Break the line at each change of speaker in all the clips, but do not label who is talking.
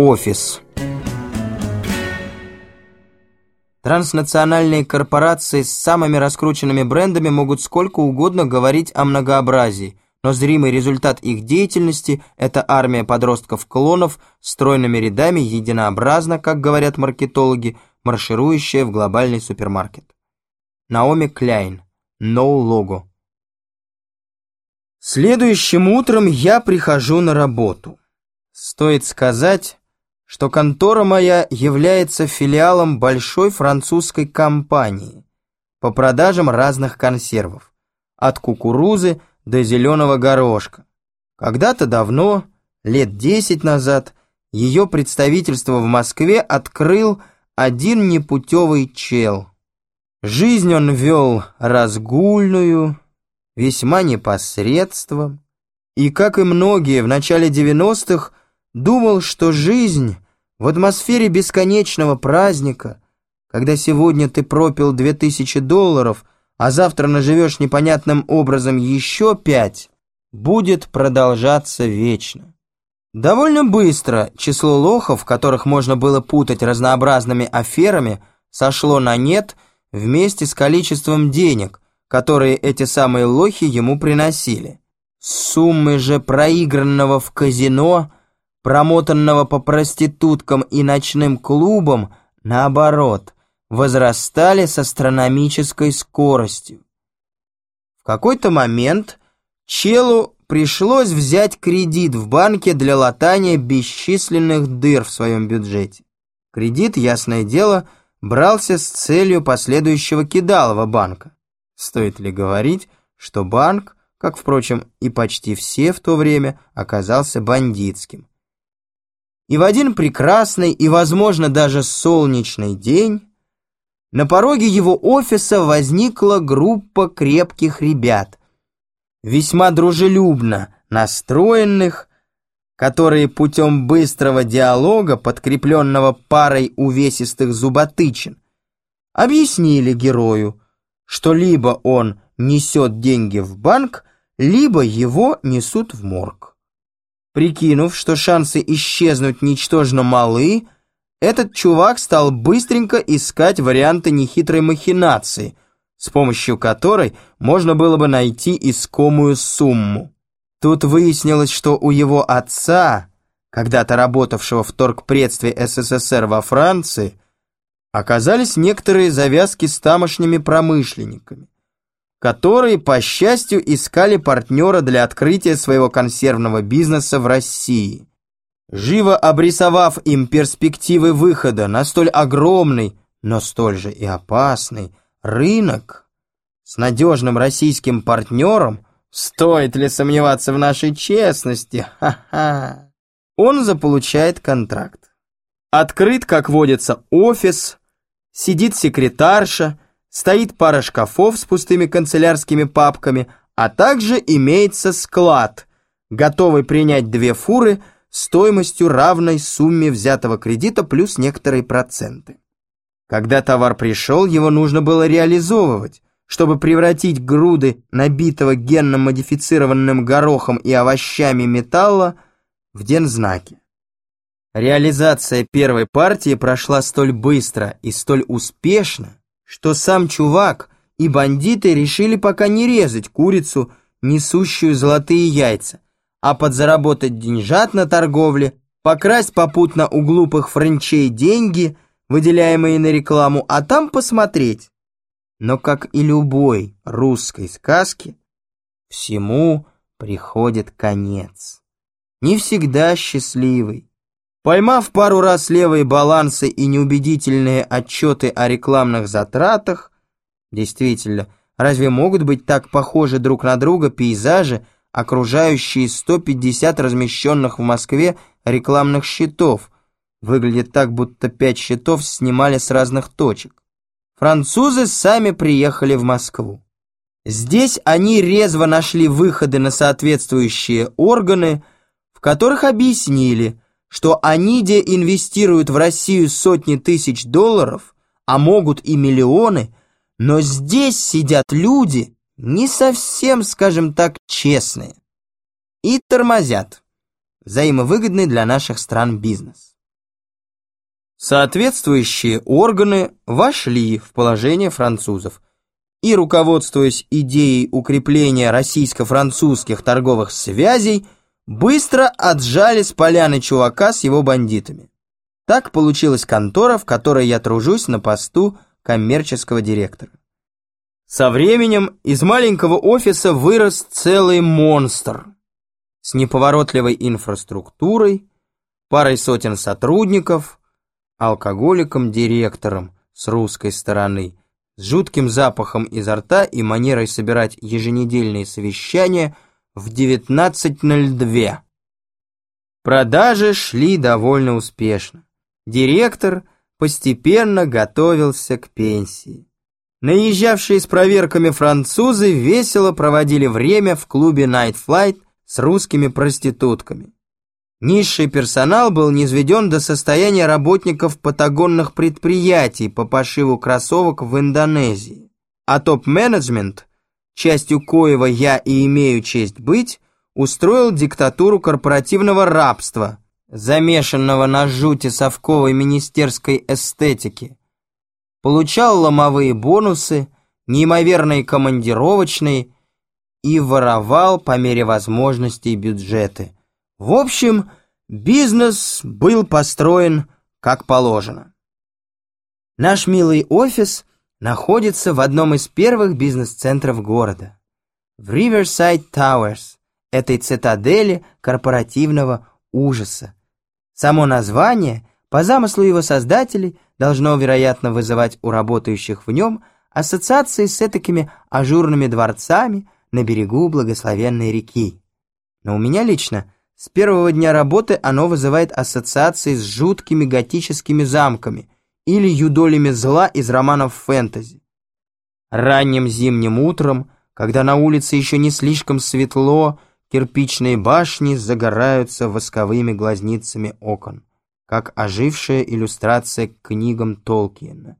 Офис. Транснациональные корпорации с самыми раскрученными брендами могут сколько угодно говорить о многообразии, но зримый результат их деятельности – это армия подростков-клонов стройными рядами единообразно, как говорят маркетологи, марширующая в глобальный супермаркет. Наоми Кляйн. No Logo. Следующим утром я прихожу на работу. Стоит сказать, что контора моя является филиалом большой французской компании по продажам разных консервов, от кукурузы до зеленого горошка. Когда-то давно, лет десять назад, ее представительство в Москве открыл один непутевый чел. Жизнь он вел разгульную, весьма непосредством, и, как и многие в начале девяностых, Думал, что жизнь в атмосфере бесконечного праздника, когда сегодня ты пропил две тысячи долларов, а завтра наживешь непонятным образом еще пять, будет продолжаться вечно. Довольно быстро число лохов, которых можно было путать разнообразными аферами, сошло на нет вместе с количеством денег, которые эти самые лохи ему приносили. Суммы же проигранного в казино – промотанного по проституткам и ночным клубам, наоборот, возрастали с астрономической скоростью. В какой-то момент Челу пришлось взять кредит в банке для латания бесчисленных дыр в своем бюджете. Кредит, ясное дело, брался с целью последующего кидалова банка. Стоит ли говорить, что банк, как, впрочем, и почти все в то время, оказался бандитским. И в один прекрасный и, возможно, даже солнечный день на пороге его офиса возникла группа крепких ребят, весьма дружелюбно настроенных, которые путем быстрого диалога, подкрепленного парой увесистых зуботычин, объяснили герою, что либо он несет деньги в банк, либо его несут в морг. Прикинув, что шансы исчезнуть ничтожно малы, этот чувак стал быстренько искать варианты нехитрой махинации, с помощью которой можно было бы найти искомую сумму. Тут выяснилось, что у его отца, когда-то работавшего в торгпредстве СССР во Франции, оказались некоторые завязки с тамошними промышленниками которые, по счастью, искали партнера для открытия своего консервного бизнеса в России. Живо обрисовав им перспективы выхода на столь огромный, но столь же и опасный рынок, с надежным российским партнером, стоит ли сомневаться в нашей честности, ха-ха, он заполучает контракт. Открыт, как водится, офис, сидит секретарша, стоит пара шкафов с пустыми канцелярскими папками, а также имеется склад, готовый принять две фуры стоимостью равной сумме взятого кредита плюс некоторые проценты. Когда товар пришел, его нужно было реализовывать, чтобы превратить груды набитого генно-модифицированным горохом и овощами металла в дензнаки. Реализация первой партии прошла столь быстро и столь успешно, что сам чувак и бандиты решили пока не резать курицу, несущую золотые яйца, а подзаработать деньжат на торговле, покрасть попутно у глупых франчей деньги, выделяемые на рекламу, а там посмотреть. Но, как и любой русской сказки, всему приходит конец. Не всегда счастливый. Поймав пару раз левые балансы и неубедительные отчеты о рекламных затратах, действительно, разве могут быть так похожи друг на друга пейзажи, окружающие 150 размещенных в Москве рекламных щитов? Выглядит так, будто пять щитов снимали с разных точек. Французы сами приехали в Москву. Здесь они резво нашли выходы на соответствующие органы, в которых объяснили – что они где инвестируют в Россию сотни тысяч долларов, а могут и миллионы, но здесь сидят люди не совсем, скажем так, честные и тормозят взаимовыгодный для наших стран бизнес. Соответствующие органы вошли в положение французов и, руководствуясь идеей укрепления российско-французских торговых связей, быстро отжали с поляны чувака с его бандитами. Так получилась контора, в которой я тружусь на посту коммерческого директора. Со временем из маленького офиса вырос целый монстр с неповоротливой инфраструктурой, парой сотен сотрудников, алкоголиком-директором с русской стороны, с жутким запахом изо рта и манерой собирать еженедельные совещания в 19.02. Продажи шли довольно успешно. Директор постепенно готовился к пенсии. Наезжавшие с проверками французы весело проводили время в клубе Night Flight с русскими проститутками. Низший персонал был низведен до состояния работников патагонных предприятий по пошиву кроссовок в Индонезии. А топ-менеджмент, частью коего я и имею честь быть, устроил диктатуру корпоративного рабства, замешанного на жути совковой министерской эстетики получал ломовые бонусы, неимоверные командировочные и воровал по мере возможностей бюджеты. В общем, бизнес был построен как положено. Наш милый офис находится в одном из первых бизнес-центров города, в Riverside Towers, этой цитадели корпоративного ужаса. Само название, по замыслу его создателей, должно, вероятно, вызывать у работающих в нем ассоциации с этакими ажурными дворцами на берегу благословенной реки. Но у меня лично с первого дня работы оно вызывает ассоциации с жуткими готическими замками или юдолями зла из романов фэнтези. Ранним зимним утром, когда на улице еще не слишком светло, кирпичные башни загораются восковыми глазницами окон как ожившая иллюстрация к книгам Толкиена.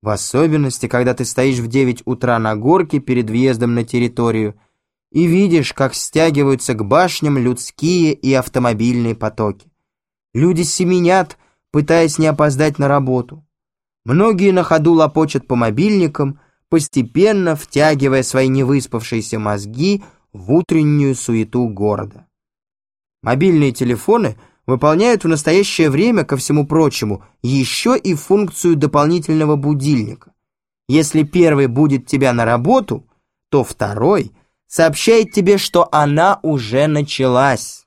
В особенности, когда ты стоишь в 9 утра на горке перед въездом на территорию и видишь, как стягиваются к башням людские и автомобильные потоки. Люди семенят, пытаясь не опоздать на работу. Многие на ходу лопочут по мобильникам, постепенно втягивая свои невыспавшиеся мозги в утреннюю суету города. Мобильные телефоны — выполняют в настоящее время, ко всему прочему, еще и функцию дополнительного будильника. Если первый будет тебя на работу, то второй сообщает тебе, что она уже началась.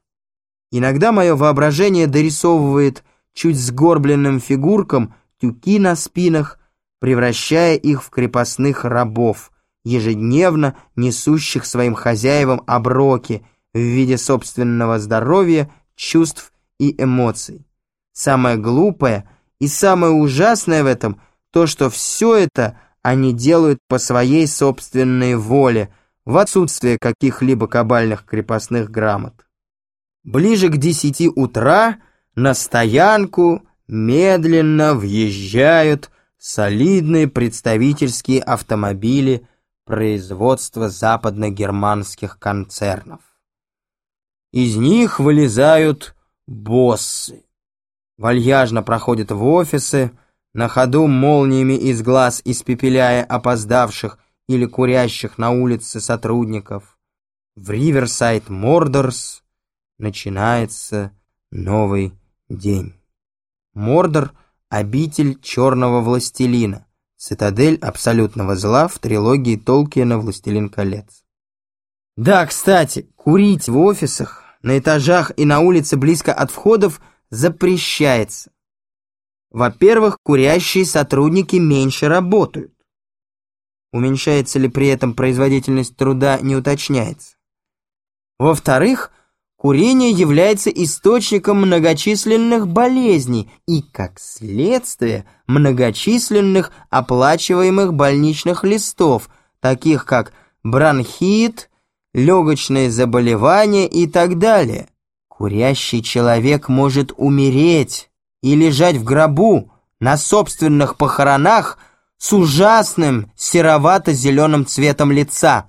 Иногда мое воображение дорисовывает чуть сгорбленным фигуркам тюки на спинах, превращая их в крепостных рабов, ежедневно несущих своим хозяевам оброки в виде собственного здоровья, чувств и эмоций. Самое глупое и самое ужасное в этом то, что все это они делают по своей собственной воле, в отсутствие каких-либо кабальных крепостных грамот. Ближе к десяти утра на стоянку медленно въезжают солидные представительские автомобили производства западногерманских концернов. Из них вылезают боссы. Вальяжно проходят в офисы, на ходу молниями из глаз испепеляя опоздавших или курящих на улице сотрудников. В Риверсайд Мордорс начинается новый день. Мордор — обитель черного властелина, цитадель абсолютного зла в трилогии Толкиена «Властелин колец». Да, кстати, курить в офисах на этажах и на улице близко от входов запрещается. Во-первых, курящие сотрудники меньше работают. Уменьшается ли при этом производительность труда, не уточняется. Во-вторых, курение является источником многочисленных болезней и, как следствие, многочисленных оплачиваемых больничных листов, таких как бронхит, легочные заболевания и так далее. Курящий человек может умереть и лежать в гробу на собственных похоронах с ужасным серовато-зеленым цветом лица.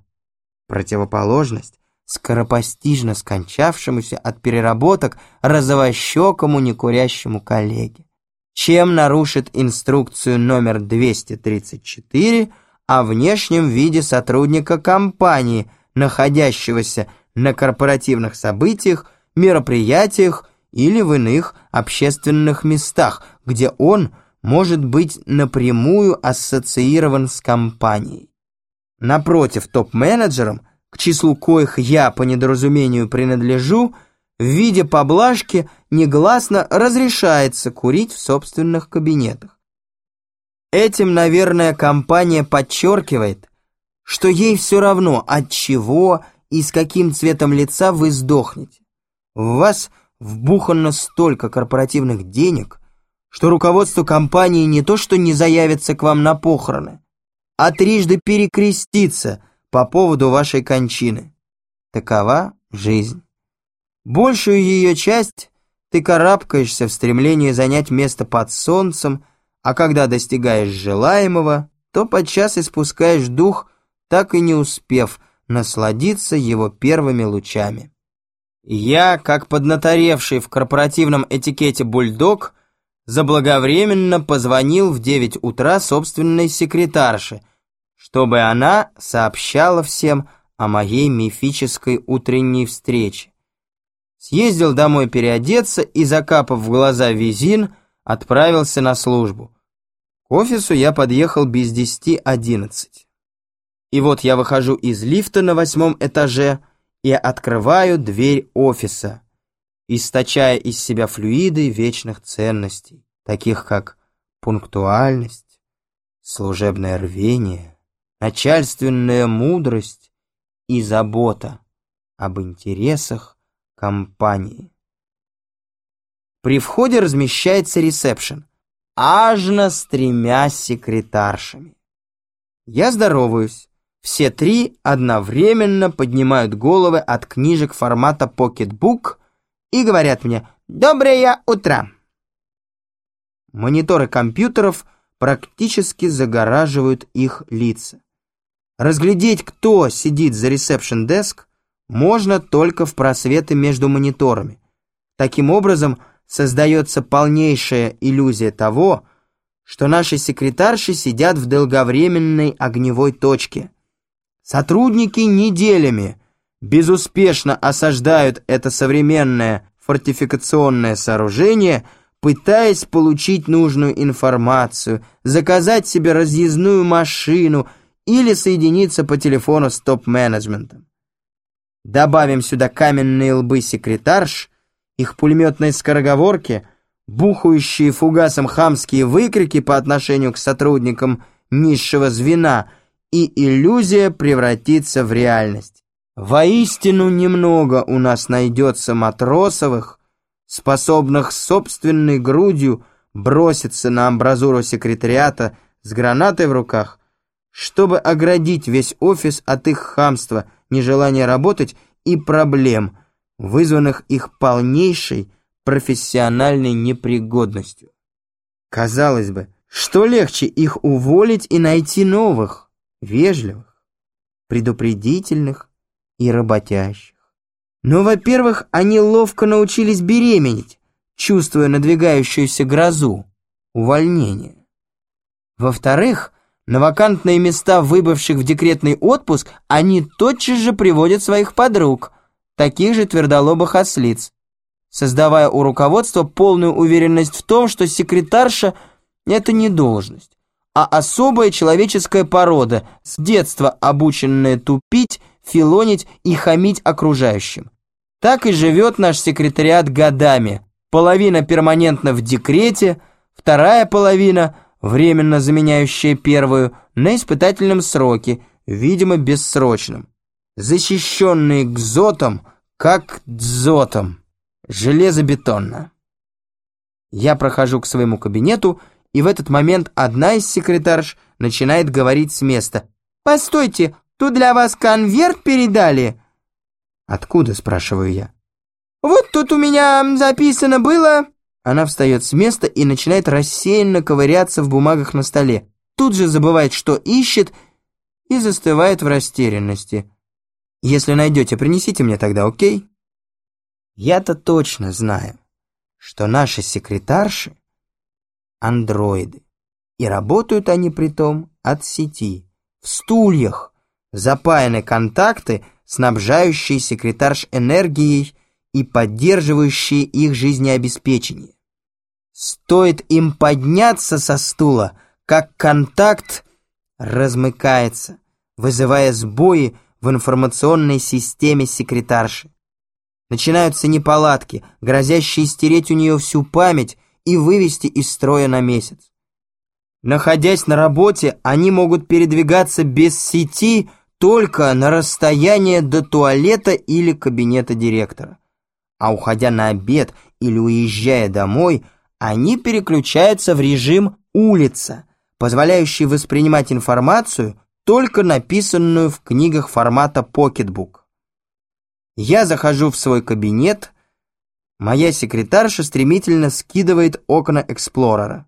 Противоположность скоропостижно скончавшемуся от переработок розовощекому некурящему коллеге. чем нарушит инструкцию номер 234 о внешнем виде сотрудника компании, находящегося на корпоративных событиях, мероприятиях или в иных общественных местах, где он может быть напрямую ассоциирован с компанией. Напротив, топ-менеджерам, к числу коих я по недоразумению принадлежу, в виде поблажки негласно разрешается курить в собственных кабинетах. Этим, наверное, компания подчеркивает, что ей все равно от чего и с каким цветом лица вы сдохнете. В вас вбухано столько корпоративных денег, что руководство компании не то что не заявится к вам на похороны, а трижды перекрестится по поводу вашей кончины. Такова жизнь. Большую ее часть ты карабкаешься в стремлении занять место под солнцем, а когда достигаешь желаемого, то подчас испускаешь дух, так и не успев насладиться его первыми лучами. Я, как поднаторевший в корпоративном этикете бульдог, заблаговременно позвонил в девять утра собственной секретарше, чтобы она сообщала всем о моей мифической утренней встрече. Съездил домой переодеться и, закапав в глаза визин, отправился на службу. К офису я подъехал без десяти одиннадцать. И вот я выхожу из лифта на восьмом этаже и открываю дверь офиса, источая из себя флюиды вечных ценностей, таких как пунктуальность, служебное рвение, начальственная мудрость и забота об интересах компании. При входе размещается ресепшн, ажно с тремя секретаршами. Я здороваюсь. Все три одновременно поднимают головы от книжек формата Pocketbook и говорят мне «Доброе утро!». Мониторы компьютеров практически загораживают их лица. Разглядеть, кто сидит за ресепшн-деск, можно только в просветы между мониторами. Таким образом, создается полнейшая иллюзия того, что наши секретарши сидят в долговременной огневой точке. Сотрудники неделями безуспешно осаждают это современное фортификационное сооружение, пытаясь получить нужную информацию, заказать себе разъездную машину или соединиться по телефону с топ-менеджментом. Добавим сюда каменные лбы секретарш, их пулеметные скороговорки, бухающие фугасом хамские выкрики по отношению к сотрудникам низшего звена, и иллюзия превратится в реальность. Воистину немного у нас найдется матросовых, способных собственной грудью броситься на амбразуру секретариата с гранатой в руках, чтобы оградить весь офис от их хамства – нежелания работать и проблем, вызванных их полнейшей профессиональной непригодностью. Казалось бы, что легче их уволить и найти новых, вежливых, предупредительных и работящих. Но, во-первых, они ловко научились беременеть, чувствуя надвигающуюся грозу, увольнение. Во-вторых, на вакантные места выбывших в декретный отпуск они тотчас же приводят своих подруг, таких же твердолобых ослиц, создавая у руководства полную уверенность в том, что секретарша – это не должность, а особая человеческая порода, с детства обученная тупить, филонить и хамить окружающим. Так и живет наш секретариат годами. Половина перманентно в декрете, вторая половина – временно заменяющая первую, на испытательном сроке, видимо, бессрочном. Защищенные гзотом, как дзотом. Железобетонно. Я прохожу к своему кабинету, и в этот момент одна из секретарш начинает говорить с места. «Постойте, тут для вас конверт передали?» «Откуда?» – спрашиваю я. «Вот тут у меня записано было...» Она встает с места и начинает рассеянно ковыряться в бумагах на столе. Тут же забывает, что ищет, и застывает в растерянности. «Если найдете, принесите мне тогда, окей?» Я-то точно знаю, что наши секретарши андроиды. И работают они притом от сети. В стульях запаяны контакты, снабжающие секретарш энергией и поддерживающие их жизнеобеспечение. Стоит им подняться со стула, как контакт размыкается, вызывая сбои в информационной системе секретарши. Начинаются неполадки, грозящие стереть у нее всю память и вывести из строя на месяц. Находясь на работе, они могут передвигаться без сети только на расстояние до туалета или кабинета директора. А уходя на обед или уезжая домой, они переключаются в режим «улица», позволяющий воспринимать информацию, только написанную в книгах формата Pocketbook. Я захожу в свой кабинет, моя секретарша стремительно скидывает окна Эксплорера.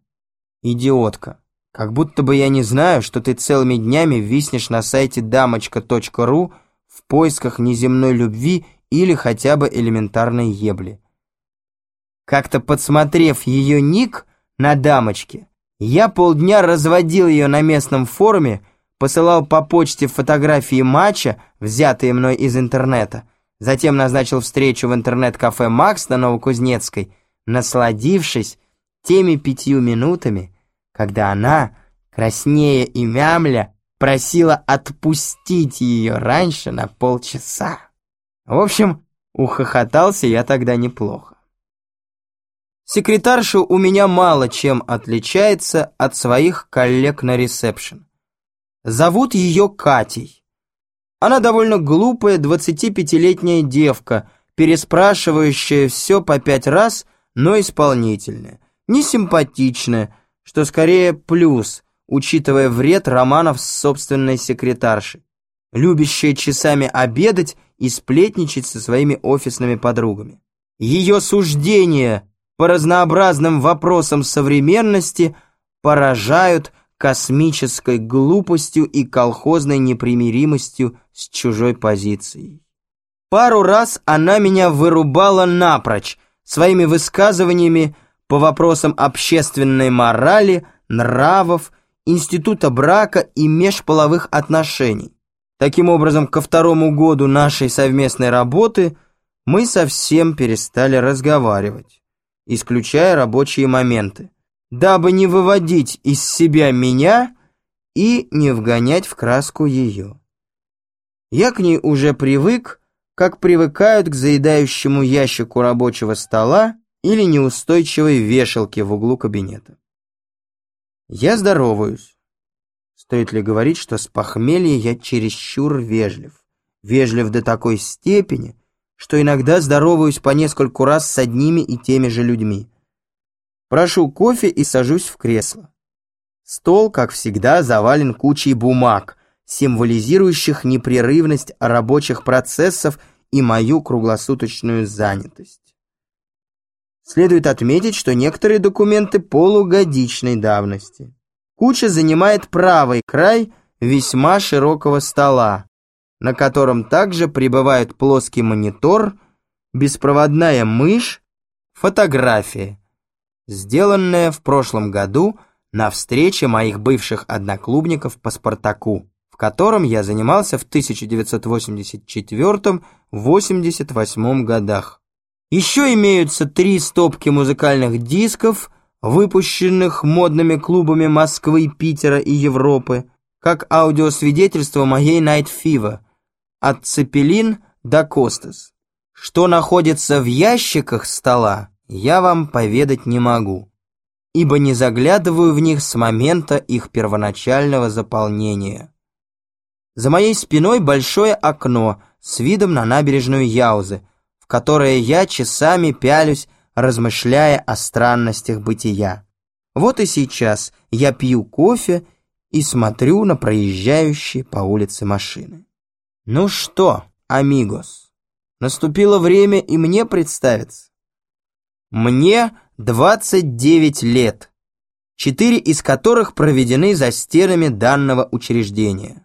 Идиотка. Как будто бы я не знаю, что ты целыми днями виснешь на сайте дамочка.ру в поисках неземной любви или хотя бы элементарной ебли. Как-то подсмотрев ее ник на дамочке, я полдня разводил ее на местном форуме, посылал по почте фотографии матча, взятые мной из интернета, затем назначил встречу в интернет-кафе «Макс» на Новокузнецкой, насладившись теми пятью минутами, когда она, краснея и мямля, просила отпустить ее раньше на полчаса. В общем, ухохотался я тогда неплохо. Секретарша у меня мало чем отличается от своих коллег на ресепшн. Зовут ее Катей. Она довольно глупая 25-летняя девка, переспрашивающая все по пять раз, но исполнительная, несимпатичная, что скорее плюс, учитывая вред романов с собственной секретаршей, любящая часами обедать и сплетничать со своими офисными подругами. Ее суждения по разнообразным вопросам современности поражают космической глупостью и колхозной непримиримостью с чужой позицией. Пару раз она меня вырубала напрочь своими высказываниями по вопросам общественной морали, нравов, института брака и межполовых отношений. Таким образом, ко второму году нашей совместной работы мы совсем перестали разговаривать, исключая рабочие моменты, дабы не выводить из себя меня и не вгонять в краску ее. Я к ней уже привык, как привыкают к заедающему ящику рабочего стола или неустойчивой вешалке в углу кабинета. Я здороваюсь. Стоит ли говорить, что с похмелья я чересчур вежлив. Вежлив до такой степени, что иногда здороваюсь по нескольку раз с одними и теми же людьми. Прошу кофе и сажусь в кресло. Стол, как всегда, завален кучей бумаг, символизирующих непрерывность рабочих процессов и мою круглосуточную занятость. Следует отметить, что некоторые документы полугодичной давности. Куча занимает правый край весьма широкого стола, на котором также пребывает плоский монитор, беспроводная мышь, фотография, сделанная в прошлом году на встрече моих бывших одноклубников по «Спартаку», в котором я занимался в 1984-88 годах. Еще имеются три стопки музыкальных дисков, выпущенных модными клубами Москвы, Питера и Европы, как аудиосвидетельство моей Night Fever, от Цепелин до Костас. Что находится в ящиках стола, я вам поведать не могу, ибо не заглядываю в них с момента их первоначального заполнения. За моей спиной большое окно с видом на набережную Яузы – в которое я часами пялюсь, размышляя о странностях бытия. Вот и сейчас я пью кофе и смотрю на проезжающие по улице машины. Ну что, амигос, наступило время и мне представиться. Мне 29 лет, четыре из которых проведены за стенами данного учреждения.